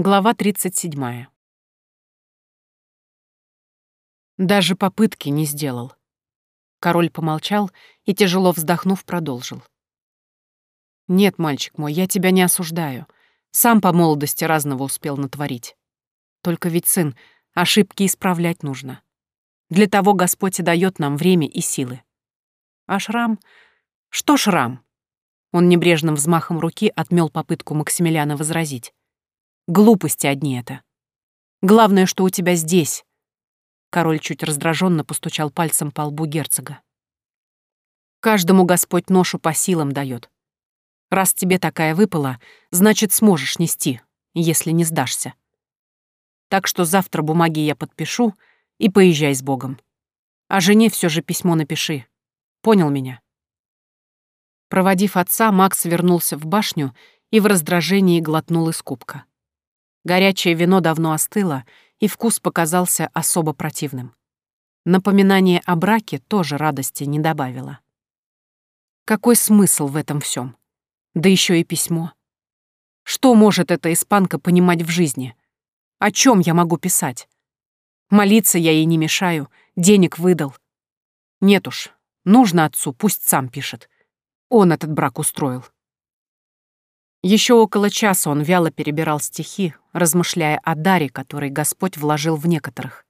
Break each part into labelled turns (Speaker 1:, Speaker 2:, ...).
Speaker 1: Глава 37. Даже попытки не сделал. Король помолчал и, тяжело вздохнув, продолжил. «Нет, мальчик мой, я тебя не осуждаю. Сам по молодости разного успел натворить. Только ведь, сын, ошибки исправлять нужно. Для того Господь и дает нам время и силы. А шрам? Что шрам?» Он небрежным взмахом руки отмел попытку Максимилиана возразить. Глупости одни это. Главное, что у тебя здесь. Король чуть раздраженно постучал пальцем по лбу герцога. Каждому Господь ношу по силам дает. Раз тебе такая выпала, значит, сможешь нести, если не сдашься. Так что завтра бумаги я подпишу и поезжай с Богом. А жене все же письмо напиши. Понял меня? Проводив отца, Макс вернулся в башню и в раздражении глотнул из кубка. Горячее вино давно остыло, и вкус показался особо противным. Напоминание о браке тоже радости не добавило. Какой смысл в этом всем? Да еще и письмо. Что может эта испанка понимать в жизни? О чем я могу писать? Молиться я ей не мешаю, денег выдал. Нет уж, нужно отцу, пусть сам пишет. Он этот брак устроил. Еще около часа он вяло перебирал стихи, размышляя о даре, который Господь вложил в некоторых.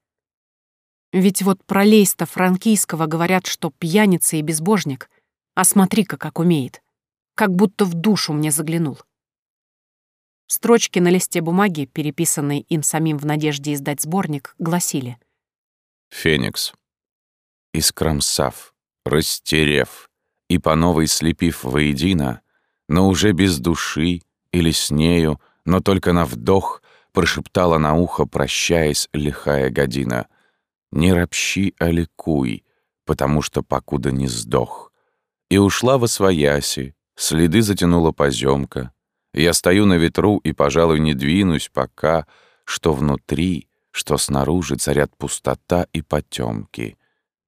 Speaker 1: Ведь вот про Лейста Франкийского говорят, что пьяница и безбожник, а смотри-ка, как умеет. Как будто в душу мне заглянул. Строчки на листе бумаги, переписанные им самим в надежде издать сборник, гласили.
Speaker 2: «Феникс, искромсав, растерев и по новой слепив воедино, но уже без души или с нею, но только на вдох прошептала на ухо, прощаясь, лихая година. «Не ропщи, а ликуй, потому что покуда не сдох». И ушла во свояси, следы затянула поземка. Я стою на ветру и, пожалуй, не двинусь пока, что внутри, что снаружи царят пустота и потемки.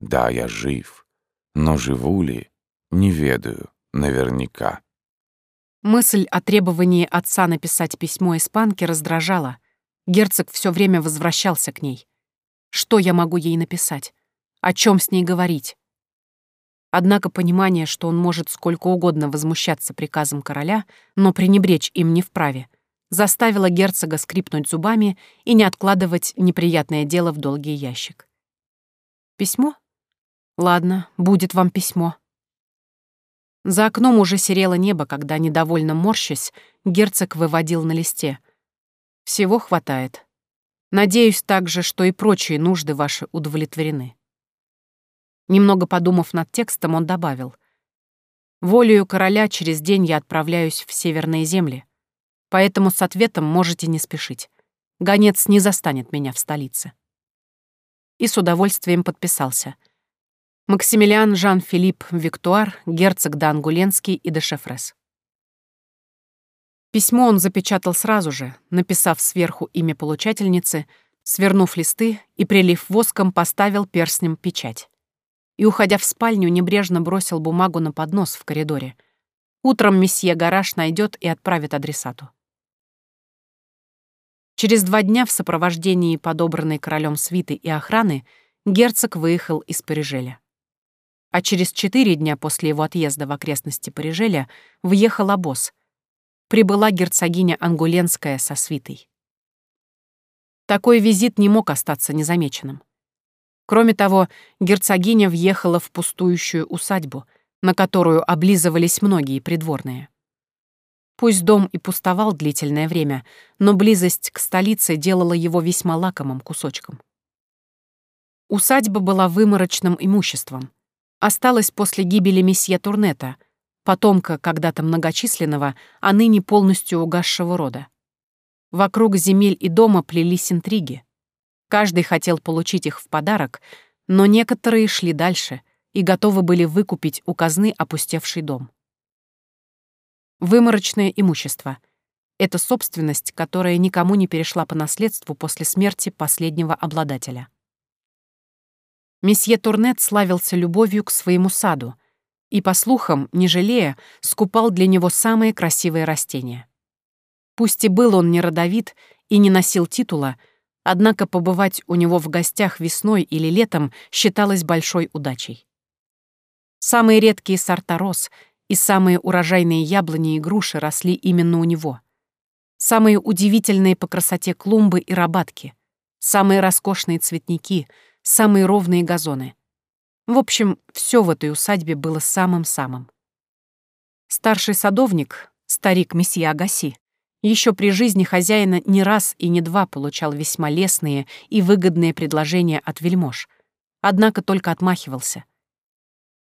Speaker 2: Да, я жив, но живу ли, не ведаю наверняка.
Speaker 1: Мысль о требовании отца написать письмо испанке раздражала. Герцог все время возвращался к ней. Что я могу ей написать? О чем с ней говорить? Однако понимание, что он может сколько угодно возмущаться приказом короля, но пренебречь им не вправе, заставило герцога скрипнуть зубами и не откладывать неприятное дело в долгий ящик. Письмо? Ладно, будет вам письмо. За окном уже серело небо, когда, недовольно морщась, герцог выводил на листе. «Всего хватает. Надеюсь также, что и прочие нужды ваши удовлетворены». Немного подумав над текстом, он добавил. «Волею короля через день я отправляюсь в северные земли, поэтому с ответом можете не спешить. Гонец не застанет меня в столице». И с удовольствием подписался — Максимилиан Жан-Филипп Виктуар, герцог Д'Ангуленский и де Шефрес. Письмо он запечатал сразу же, написав сверху имя получательницы, свернув листы и, прилив воском, поставил перстнем печать. И, уходя в спальню, небрежно бросил бумагу на поднос в коридоре. Утром месье Гараж найдет и отправит адресату. Через два дня в сопровождении подобранной королем свиты и охраны герцог выехал из Парижеля а через четыре дня после его отъезда в окрестности Парижеля въехал обоз. Прибыла герцогиня Ангуленская со свитой. Такой визит не мог остаться незамеченным. Кроме того, герцогиня въехала в пустующую усадьбу, на которую облизывались многие придворные. Пусть дом и пустовал длительное время, но близость к столице делала его весьма лакомым кусочком. Усадьба была выморочным имуществом, осталась после гибели месье Турнета, потомка когда-то многочисленного, а ныне полностью угасшего рода. Вокруг земель и дома плелись интриги. Каждый хотел получить их в подарок, но некоторые шли дальше и готовы были выкупить у казны опустевший дом. Выморочное имущество — это собственность, которая никому не перешла по наследству после смерти последнего обладателя. Месье Турнет славился любовью к своему саду и, по слухам, не жалея, скупал для него самые красивые растения. Пусть и был он не родовит и не носил титула, однако побывать у него в гостях весной или летом считалось большой удачей. Самые редкие сорта роз и самые урожайные яблони и груши росли именно у него. Самые удивительные по красоте клумбы и рабатки, самые роскошные цветники, самые ровные газоны. В общем, все в этой усадьбе было самым-самым. Старший садовник, старик месье Агаси, еще при жизни хозяина не раз и не два получал весьма лестные и выгодные предложения от вельмож, однако только отмахивался.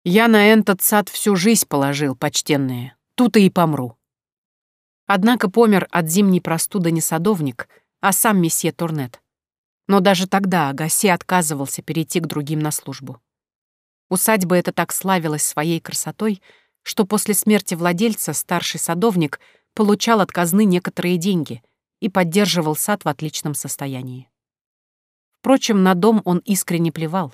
Speaker 1: «Я на этот сад всю жизнь положил, почтенные, тут и помру». Однако помер от зимней простуды не садовник, а сам месье Турнет. Но даже тогда Агаси отказывался перейти к другим на службу. Усадьба эта так славилась своей красотой — что после смерти владельца старший садовник получал от казны некоторые деньги и поддерживал сад в отличном состоянии. Впрочем, на дом он искренне плевал.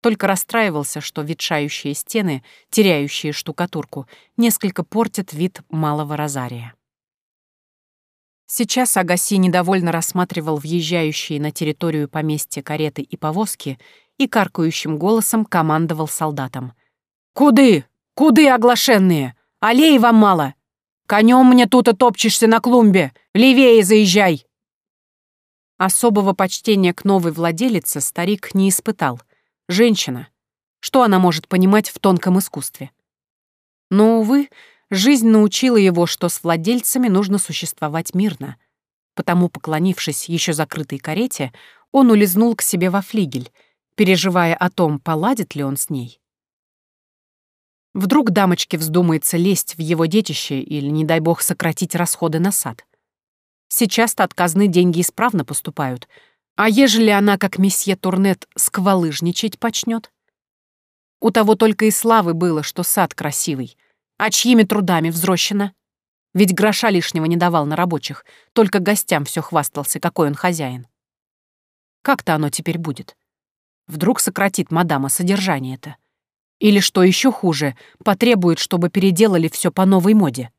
Speaker 1: Только расстраивался, что ветшающие стены, теряющие штукатурку, несколько портят вид малого розария. Сейчас Агаси недовольно рассматривал въезжающие на территорию поместья кареты и повозки и каркающим голосом командовал солдатам. «Куды? Куды оглашенные? Аллеи вам мало? Конем мне тут и топчешься на клумбе. Левее заезжай!» Особого почтения к новой владелице старик не испытал. Женщина. Что она может понимать в тонком искусстве? Но, увы, жизнь научила его, что с владельцами нужно существовать мирно. Потому, поклонившись еще закрытой карете, он улизнул к себе во флигель, переживая о том, поладит ли он с ней. Вдруг дамочке вздумается лезть в его детище или, не дай бог, сократить расходы на сад. Сейчас-то от казны деньги исправно поступают, а ежели она, как месье Турнет, сквалыжничать почнет? У того только и славы было, что сад красивый. А чьими трудами взрощено? Ведь гроша лишнего не давал на рабочих, только гостям все хвастался, какой он хозяин. Как-то оно теперь будет? Вдруг сократит мадама содержание-то? Или, что еще хуже, потребует, чтобы переделали все по новой моде.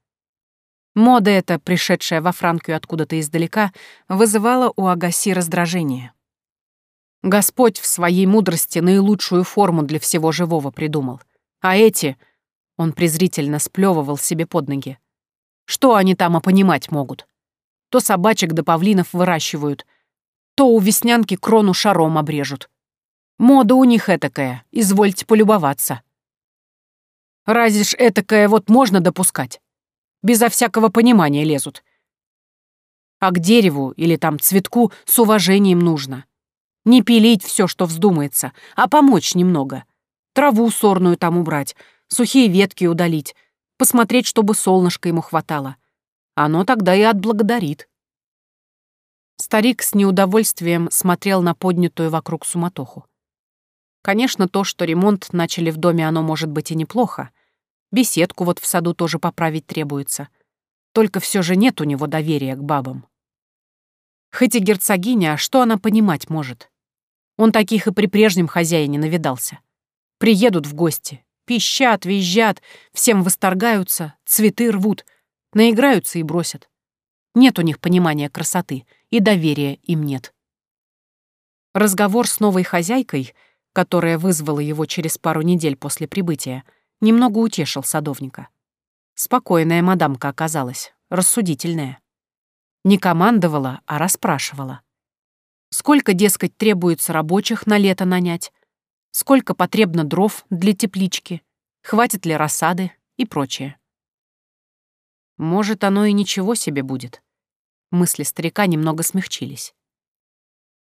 Speaker 1: Мода эта, пришедшая во Франкию откуда-то издалека, вызывала у Агаси раздражение. Господь в своей мудрости наилучшую форму для всего живого придумал. А эти... Он презрительно сплевывал себе под ноги. Что они там опонимать могут? То собачек до павлинов выращивают, то у веснянки крону шаром обрежут. Мода у них этакая, извольте полюбоваться. Разве ж этакое вот можно допускать? Безо всякого понимания лезут. А к дереву или там цветку с уважением нужно. Не пилить все, что вздумается, а помочь немного. Траву сорную там убрать, сухие ветки удалить, посмотреть, чтобы солнышко ему хватало. Оно тогда и отблагодарит. Старик с неудовольствием смотрел на поднятую вокруг суматоху. Конечно, то, что ремонт начали в доме, оно может быть и неплохо. Беседку вот в саду тоже поправить требуется. Только все же нет у него доверия к бабам. Хоть и герцогиня, а что она понимать может? Он таких и при прежнем хозяине навидался. Приедут в гости, пищат, визжат, всем восторгаются, цветы рвут, наиграются и бросят. Нет у них понимания красоты, и доверия им нет. Разговор с новой хозяйкой — которое вызвало его через пару недель после прибытия, немного утешил садовника. Спокойная мадамка оказалась, рассудительная. Не командовала, а расспрашивала. Сколько, дескать, требуется рабочих на лето нанять, сколько потребно дров для теплички, хватит ли рассады и прочее. Может, оно и ничего себе будет. Мысли старика немного смягчились.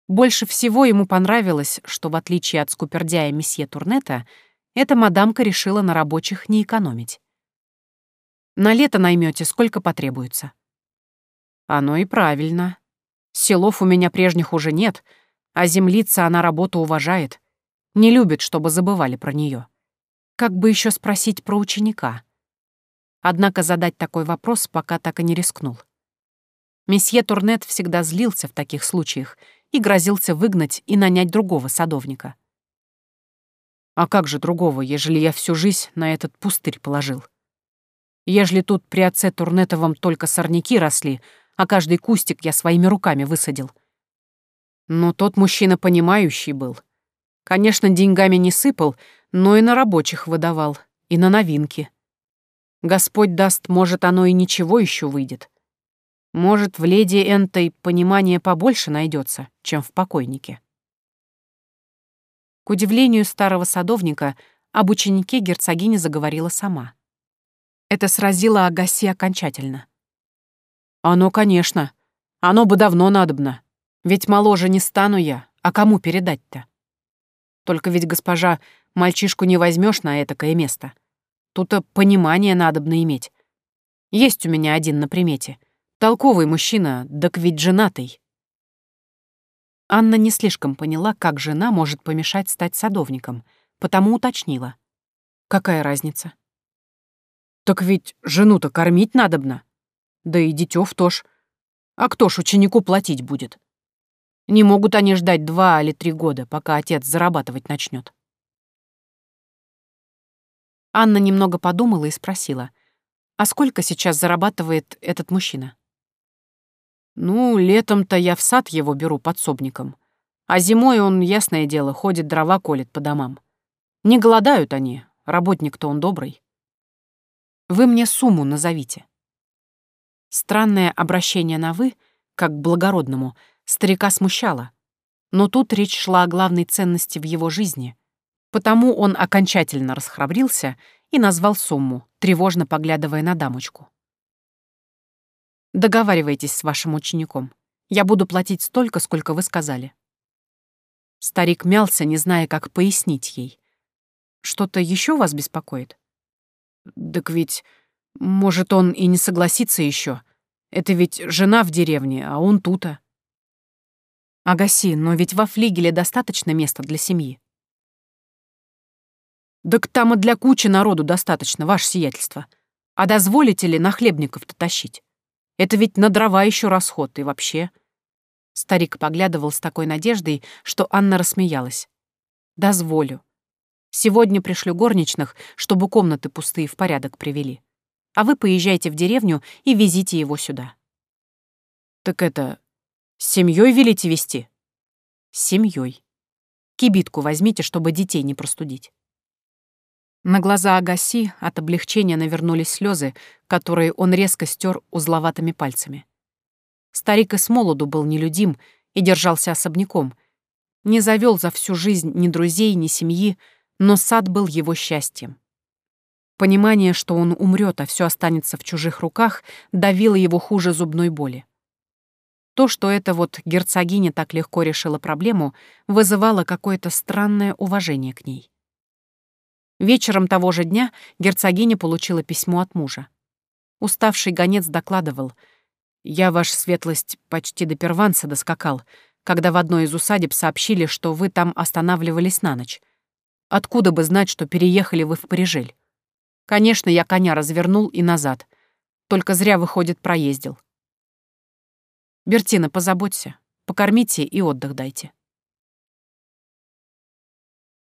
Speaker 1: Больше всего ему понравилось, что, в отличие от скупердяя месье Турнета, эта мадамка решила на рабочих не экономить. На лето наймете, сколько потребуется. Оно и правильно. Селов у меня прежних уже нет, а землица она работу уважает. Не любит, чтобы забывали про нее. Как бы еще спросить про ученика? Однако задать такой вопрос пока так и не рискнул. Месье Турнет всегда злился в таких случаях и грозился выгнать и нанять другого садовника. А как же другого, ежели я всю жизнь на этот пустырь положил? Ежели тут при отце Турнетовом только сорняки росли, а каждый кустик я своими руками высадил. Но тот мужчина понимающий был. Конечно, деньгами не сыпал, но и на рабочих выдавал, и на новинки. Господь даст, может, оно и ничего еще выйдет. Может, в леди Энтой понимание побольше найдется, чем в покойнике. К удивлению старого садовника, об ученике герцогиня заговорила сама. Это сразило Агаси окончательно. «Оно, конечно. Оно бы давно надобно. Ведь моложе не стану я, а кому передать-то? Только ведь, госпожа, мальчишку не возьмешь на этакое место. Тут-то понимание надобно иметь. Есть у меня один на примете — Толковый мужчина, так ведь женатый. Анна не слишком поняла, как жена может помешать стать садовником, потому уточнила. Какая разница? Так ведь жену-то кормить надобно. Да и дитёв тоже. А кто ж ученику платить будет? Не могут они ждать два или три года, пока отец зарабатывать начнет. Анна немного подумала и спросила, а сколько сейчас зарабатывает этот мужчина? Ну, летом-то я в сад его беру подсобником. А зимой он, ясное дело, ходит дрова колет по домам. Не голодают они, работник-то он добрый. Вы мне сумму назовите. Странное обращение на «вы», как к благородному, старика смущало. Но тут речь шла о главной ценности в его жизни. Потому он окончательно расхрабрился и назвал сумму, тревожно поглядывая на дамочку. Договаривайтесь с вашим учеником. Я буду платить столько, сколько вы сказали». Старик мялся, не зная, как пояснить ей. «Что-то еще вас беспокоит?» «Так ведь, может, он и не согласится еще. Это ведь жена в деревне, а он тута». «Агаси, но ведь во флигеле достаточно места для семьи». «Так там и для кучи народу достаточно, ваше сиятельство. А дозволите ли нахлебников-то тащить?» Это ведь на дрова еще расход и вообще. Старик поглядывал с такой надеждой, что Анна рассмеялась. «Дозволю. Сегодня пришлю горничных, чтобы комнаты пустые в порядок привели. А вы поезжайте в деревню и везите его сюда». «Так это... с семьей велите вести?» «С семьей. Кибитку возьмите, чтобы детей не простудить». На глаза Агаси от облегчения навернулись слезы, которые он резко стер узловатыми пальцами. Старик и с молоду был нелюдим и держался особняком. Не завел за всю жизнь ни друзей, ни семьи, но сад был его счастьем. Понимание, что он умрет, а все останется в чужих руках, давило его хуже зубной боли. То, что эта вот герцогиня так легко решила проблему, вызывало какое-то странное уважение к ней. Вечером того же дня герцогиня получила письмо от мужа. Уставший гонец докладывал. «Я, ваша светлость, почти до Перванца доскакал, когда в одной из усадеб сообщили, что вы там останавливались на ночь. Откуда бы знать, что переехали вы в Парижель? Конечно, я коня развернул и назад. Только зря, выходит, проездил. Бертина, позаботься, покормите и отдых дайте».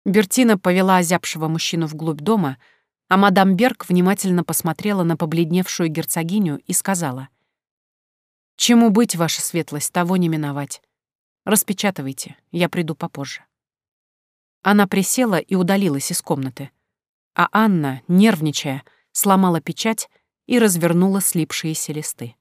Speaker 1: Бертина повела озябшего мужчину вглубь дома, а мадам Берг внимательно посмотрела на побледневшую герцогиню и сказала. «Чему быть, ваша светлость, того не миновать. Распечатывайте, я приду попозже». Она присела и удалилась из комнаты, а Анна, нервничая, сломала печать и развернула слипшиеся листы.